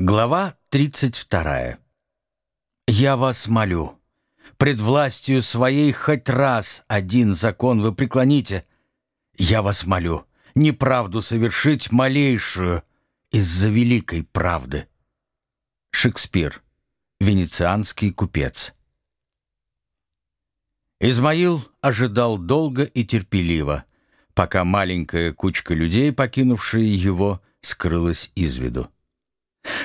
Глава 32. «Я вас молю, пред властью своей хоть раз один закон вы преклоните. Я вас молю, неправду совершить малейшую из-за великой правды». Шекспир, венецианский купец. Измаил ожидал долго и терпеливо, пока маленькая кучка людей, покинувшая его, скрылась из виду.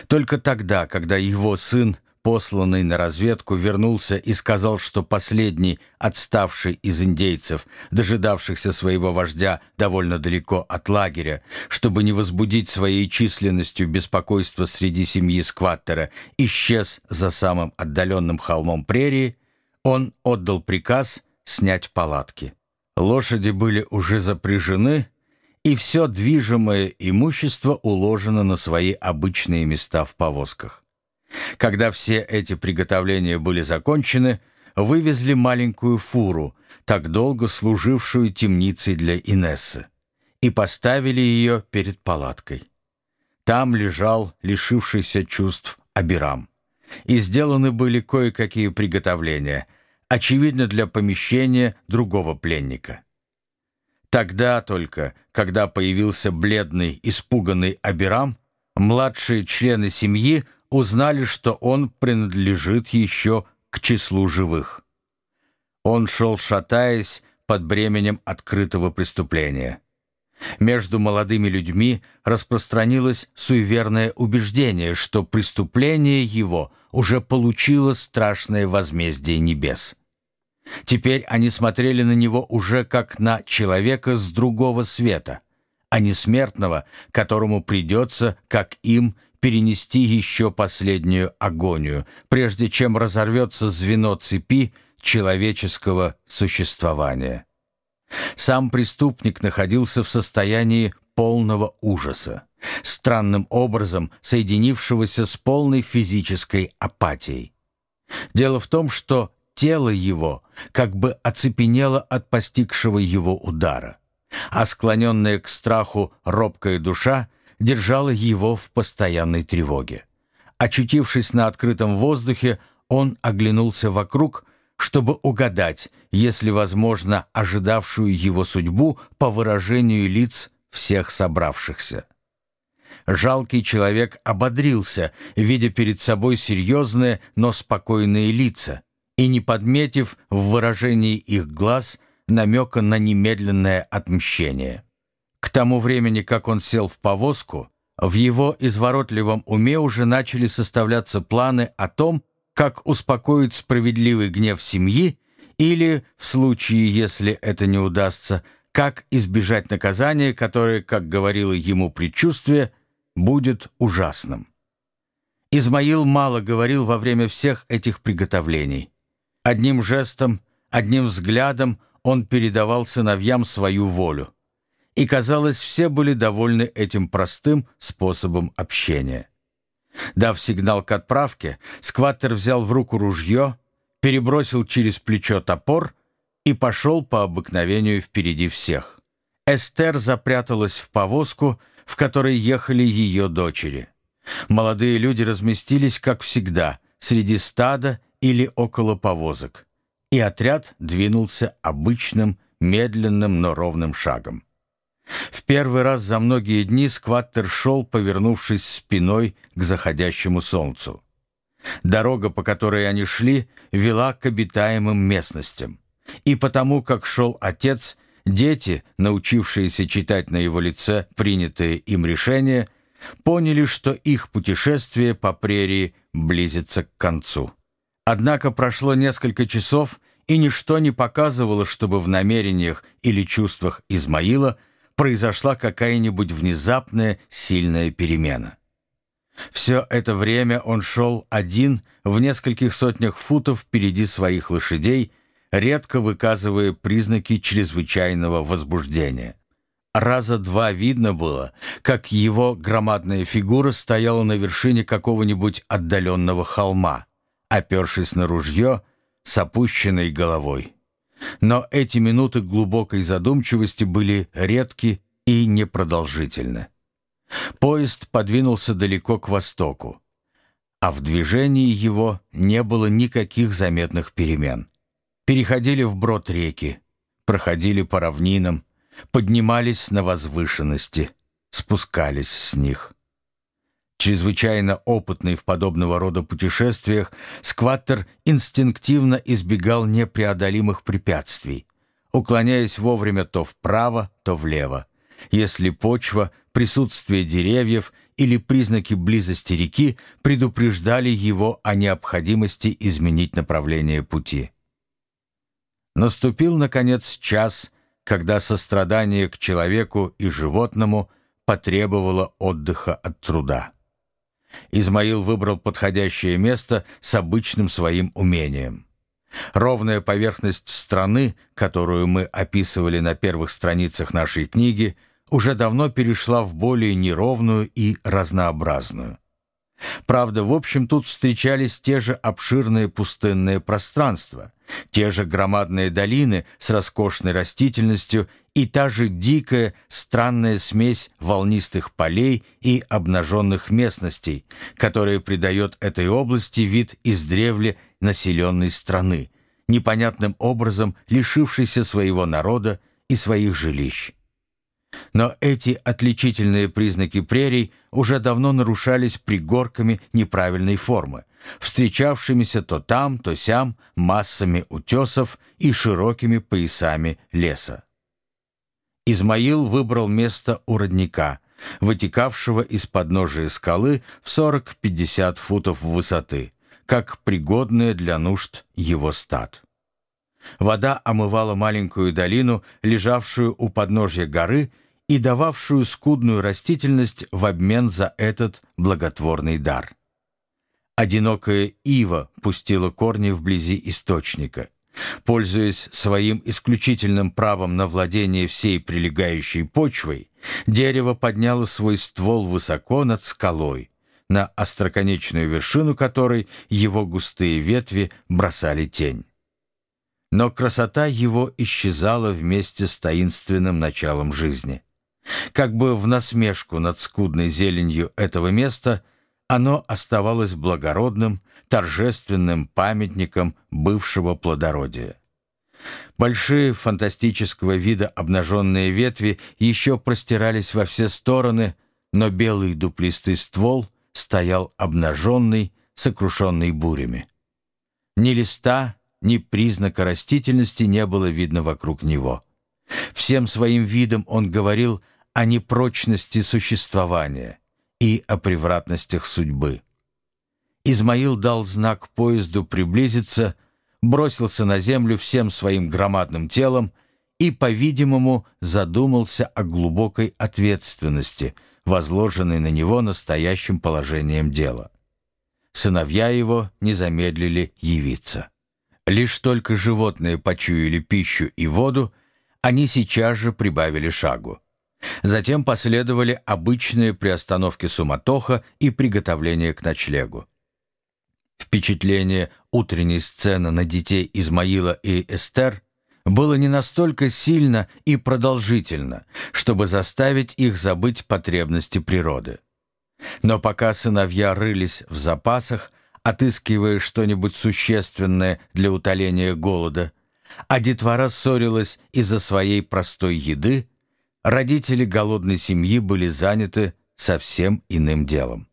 Только тогда, когда его сын, посланный на разведку, вернулся и сказал, что последний, отставший из индейцев, дожидавшихся своего вождя довольно далеко от лагеря, чтобы не возбудить своей численностью беспокойство среди семьи Скваттера, исчез за самым отдаленным холмом прерии, он отдал приказ снять палатки. Лошади были уже запряжены, и все движимое имущество уложено на свои обычные места в повозках. Когда все эти приготовления были закончены, вывезли маленькую фуру, так долго служившую темницей для Инессы, и поставили ее перед палаткой. Там лежал лишившийся чувств Абирам, и сделаны были кое-какие приготовления, очевидно для помещения другого пленника. Тогда только, когда появился бледный, испуганный Абирам, младшие члены семьи узнали, что он принадлежит еще к числу живых. Он шел, шатаясь, под бременем открытого преступления. Между молодыми людьми распространилось суеверное убеждение, что преступление его уже получило страшное возмездие небес. Теперь они смотрели на него уже как на человека с другого света, а не смертного, которому придется, как им, перенести еще последнюю агонию, прежде чем разорвется звено цепи человеческого существования. Сам преступник находился в состоянии полного ужаса, странным образом соединившегося с полной физической апатией. Дело в том, что тело его как бы оцепенело от постигшего его удара, а склоненная к страху робкая душа держала его в постоянной тревоге. Очутившись на открытом воздухе, он оглянулся вокруг, чтобы угадать, если возможно, ожидавшую его судьбу по выражению лиц всех собравшихся. Жалкий человек ободрился, видя перед собой серьезные, но спокойные лица, и не подметив в выражении их глаз намека на немедленное отмщение. К тому времени, как он сел в повозку, в его изворотливом уме уже начали составляться планы о том, как успокоить справедливый гнев семьи или, в случае, если это не удастся, как избежать наказания, которое, как говорило ему предчувствие, будет ужасным. Измаил мало говорил во время всех этих приготовлений. Одним жестом, одним взглядом он передавал сыновьям свою волю. И, казалось, все были довольны этим простым способом общения. Дав сигнал к отправке, скваттер взял в руку ружье, перебросил через плечо топор и пошел по обыкновению впереди всех. Эстер запряталась в повозку, в которой ехали ее дочери. Молодые люди разместились, как всегда, среди стада или около повозок, и отряд двинулся обычным, медленным, но ровным шагом. В первый раз за многие дни скваттер шел, повернувшись спиной к заходящему солнцу. Дорога, по которой они шли, вела к обитаемым местностям. И потому, как шел отец, дети, научившиеся читать на его лице принятые им решения, поняли, что их путешествие по прерии близится к концу. Однако прошло несколько часов, и ничто не показывало, чтобы в намерениях или чувствах Измаила произошла какая-нибудь внезапная сильная перемена. Все это время он шел один в нескольких сотнях футов впереди своих лошадей, редко выказывая признаки чрезвычайного возбуждения. Раза два видно было, как его громадная фигура стояла на вершине какого-нибудь отдаленного холма, опершись на ружье с опущенной головой. Но эти минуты глубокой задумчивости были редки и непродолжительны. Поезд подвинулся далеко к востоку, а в движении его не было никаких заметных перемен. Переходили вброд реки, проходили по равнинам, поднимались на возвышенности, спускались с них. Чрезвычайно опытный в подобного рода путешествиях, скваттер инстинктивно избегал непреодолимых препятствий, уклоняясь вовремя то вправо, то влево. Если почва, присутствие деревьев или признаки близости реки предупреждали его о необходимости изменить направление пути. Наступил, наконец, час, когда сострадание к человеку и животному потребовало отдыха от труда. Измаил выбрал подходящее место с обычным своим умением. Ровная поверхность страны, которую мы описывали на первых страницах нашей книги, уже давно перешла в более неровную и разнообразную. Правда, в общем, тут встречались те же обширные пустынные пространства, те же громадные долины с роскошной растительностью и та же дикая, странная смесь волнистых полей и обнаженных местностей, которая придает этой области вид издревле населенной страны, непонятным образом лишившейся своего народа и своих жилищ. Но эти отличительные признаки прерий уже давно нарушались пригорками неправильной формы, встречавшимися то там, то сям массами утесов и широкими поясами леса. Измаил выбрал место у родника, вытекавшего из подножия скалы в 40-50 футов высоты, как пригодное для нужд его стад. Вода омывала маленькую долину, лежавшую у подножья горы, и дававшую скудную растительность в обмен за этот благотворный дар. Одинокая ива пустила корни вблизи источника. Пользуясь своим исключительным правом на владение всей прилегающей почвой, дерево подняло свой ствол высоко над скалой, на остроконечную вершину которой его густые ветви бросали тень. Но красота его исчезала вместе с таинственным началом жизни. Как бы в насмешку над скудной зеленью этого места, оно оставалось благородным, торжественным памятником бывшего плодородия. Большие фантастического вида обнаженные ветви еще простирались во все стороны, но белый дуплистый ствол стоял обнаженный, сокрушенный бурями. Ни листа, ни признака растительности не было видно вокруг него. Всем своим видом он говорил о непрочности существования и о превратностях судьбы. Измаил дал знак поезду приблизиться, бросился на землю всем своим громадным телом и, по-видимому, задумался о глубокой ответственности, возложенной на него настоящим положением дела. Сыновья его не замедлили явиться. Лишь только животные почуяли пищу и воду, они сейчас же прибавили шагу. Затем последовали обычные приостановки суматоха и приготовление к ночлегу. Впечатление утренней сцены на детей Измаила и Эстер было не настолько сильно и продолжительно, чтобы заставить их забыть потребности природы. Но пока сыновья рылись в запасах, отыскивая что-нибудь существенное для утоления голода, а детвора ссорилась из-за своей простой еды, родители голодной семьи были заняты совсем иным делом.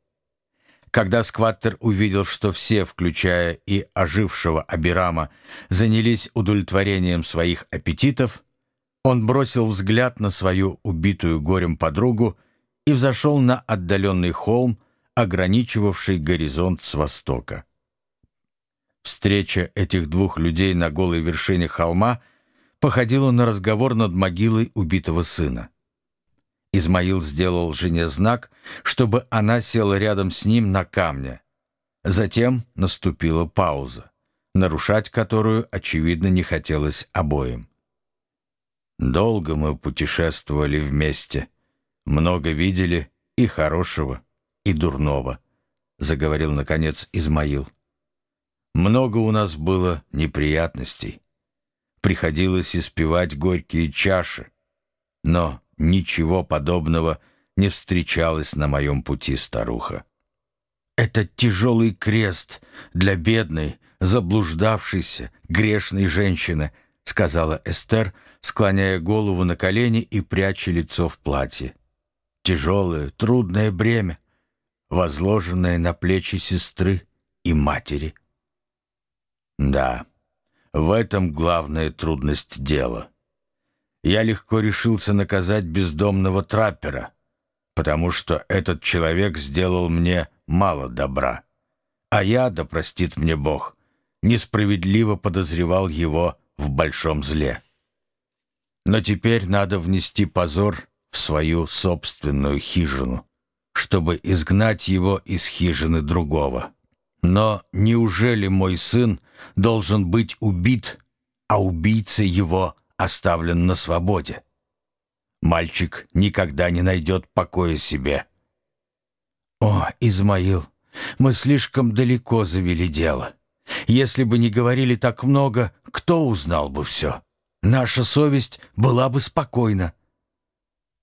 Когда Скваттер увидел, что все, включая и ожившего Абирама, занялись удовлетворением своих аппетитов, он бросил взгляд на свою убитую горем подругу и взошел на отдаленный холм, ограничивавший горизонт с востока. Встреча этих двух людей на голой вершине холма походила на разговор над могилой убитого сына. Измаил сделал жене знак, чтобы она села рядом с ним на камне. Затем наступила пауза, нарушать которую, очевидно, не хотелось обоим. Долго мы путешествовали вместе, много видели и хорошего, и дурного, заговорил, наконец, Измаил. Много у нас было неприятностей. Приходилось испевать горькие чаши, но Ничего подобного не встречалось на моем пути, старуха. Это тяжелый крест для бедной, заблуждавшейся, грешной женщины, сказала Эстер, склоняя голову на колени и пряча лицо в платье. Тяжелое, трудное бремя, возложенное на плечи сестры и матери. Да, в этом главная трудность дела. Я легко решился наказать бездомного траппера, потому что этот человек сделал мне мало добра. А я, да простит мне Бог, несправедливо подозревал его в большом зле. Но теперь надо внести позор в свою собственную хижину, чтобы изгнать его из хижины другого. Но неужели мой сын должен быть убит, а убийца его оставлен на свободе? Мальчик никогда не найдет покоя себе. О, Измаил, мы слишком далеко завели дело. Если бы не говорили так много, кто узнал бы все? Наша совесть была бы спокойна.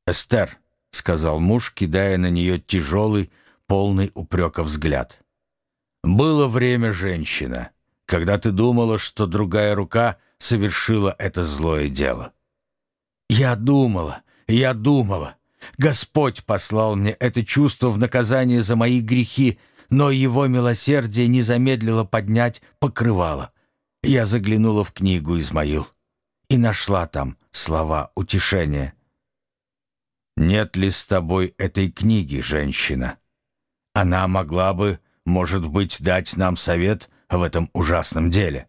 «Эстер», — сказал муж, кидая на нее тяжелый, полный упрека взгляд. «Было время, женщина, когда ты думала, что другая рука совершила это злое дело». «Я думала, я думала. Господь послал мне это чувство в наказание за мои грехи, но его милосердие не замедлило поднять покрывало. Я заглянула в книгу Измаил и нашла там слова утешения. «Нет ли с тобой этой книги, женщина? Она могла бы, может быть, дать нам совет в этом ужасном деле».